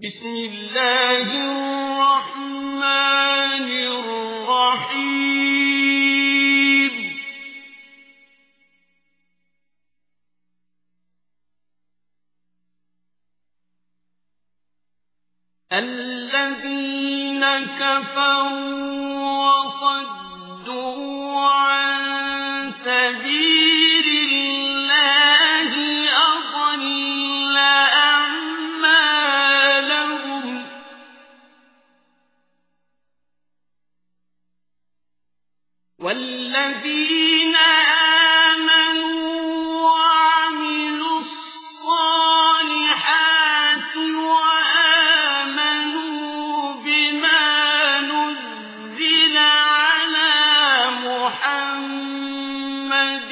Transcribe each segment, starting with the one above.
بسم الله الرحمن الرحيم. الذين كفروا وصدوا عن سبيل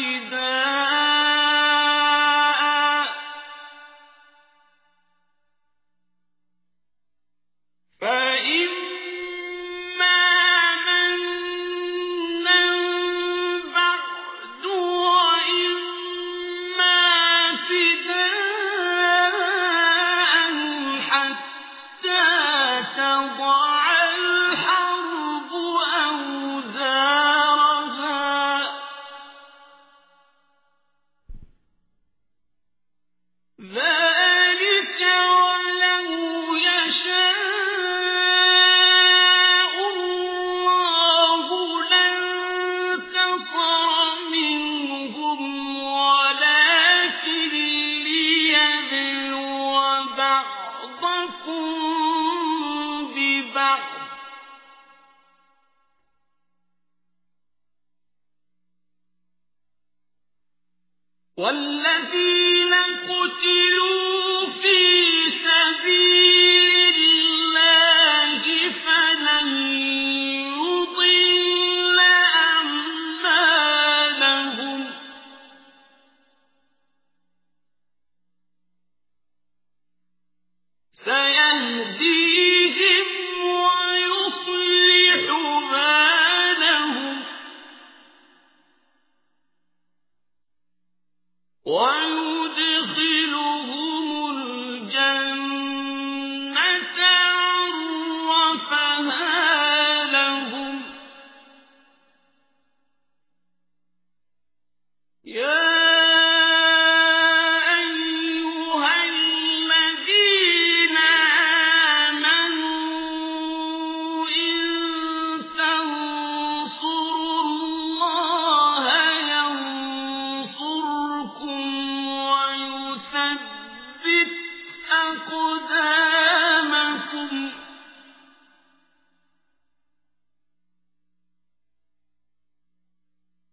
إذا والذي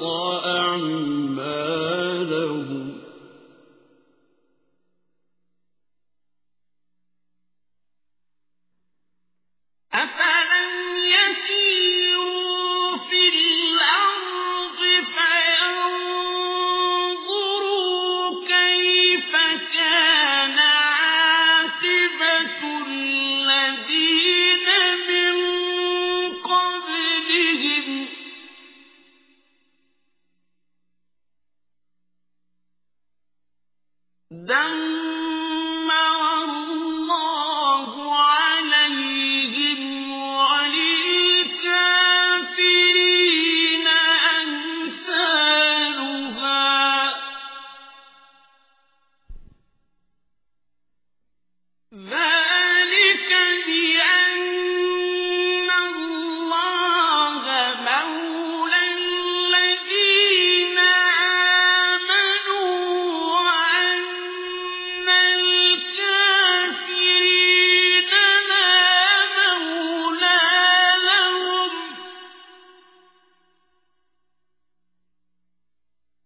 فأحبط